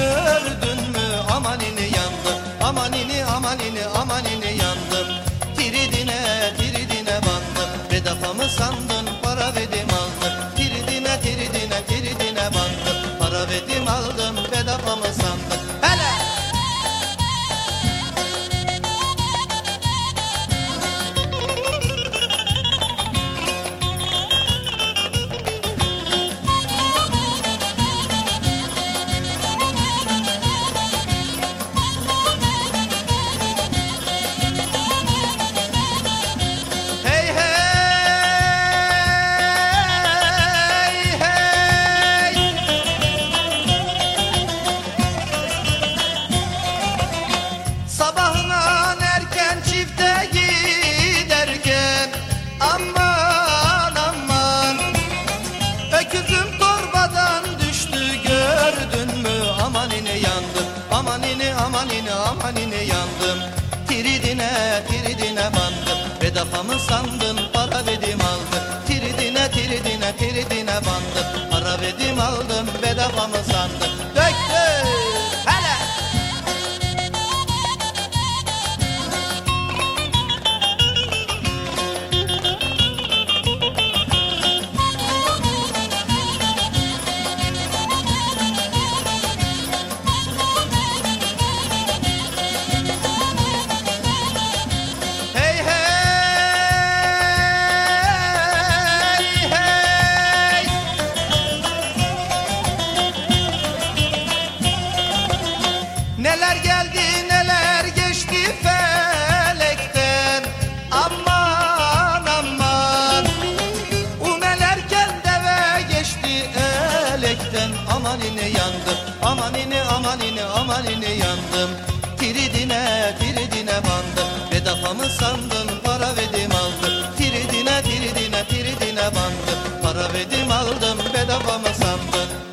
good. amanine amanine yandım. Tiridine tiridine bandım. Vedafamı sandım para vedim aldım. Tiridine tiridine tiridine bandım. Para vedim aldım vedafamı yandım. Aman ini aman ini aman ini yandım. Tiridine tiridine bandım. Veda mı sandın para verdim aldım. Tiridine tiridine tiridine bandım. Para verdim aldım bedava mı sandın